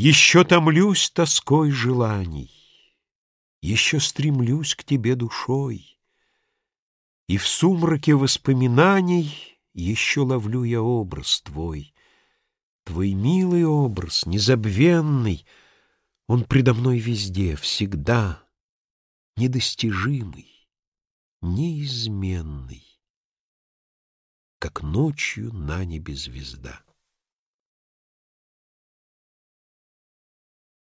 Еще томлюсь тоской желаний, Еще стремлюсь к тебе душой, И в сумраке воспоминаний Еще ловлю я образ твой. Твой милый образ, незабвенный, Он предо мной везде, всегда, Недостижимый, неизменный, Как ночью на небе звезда.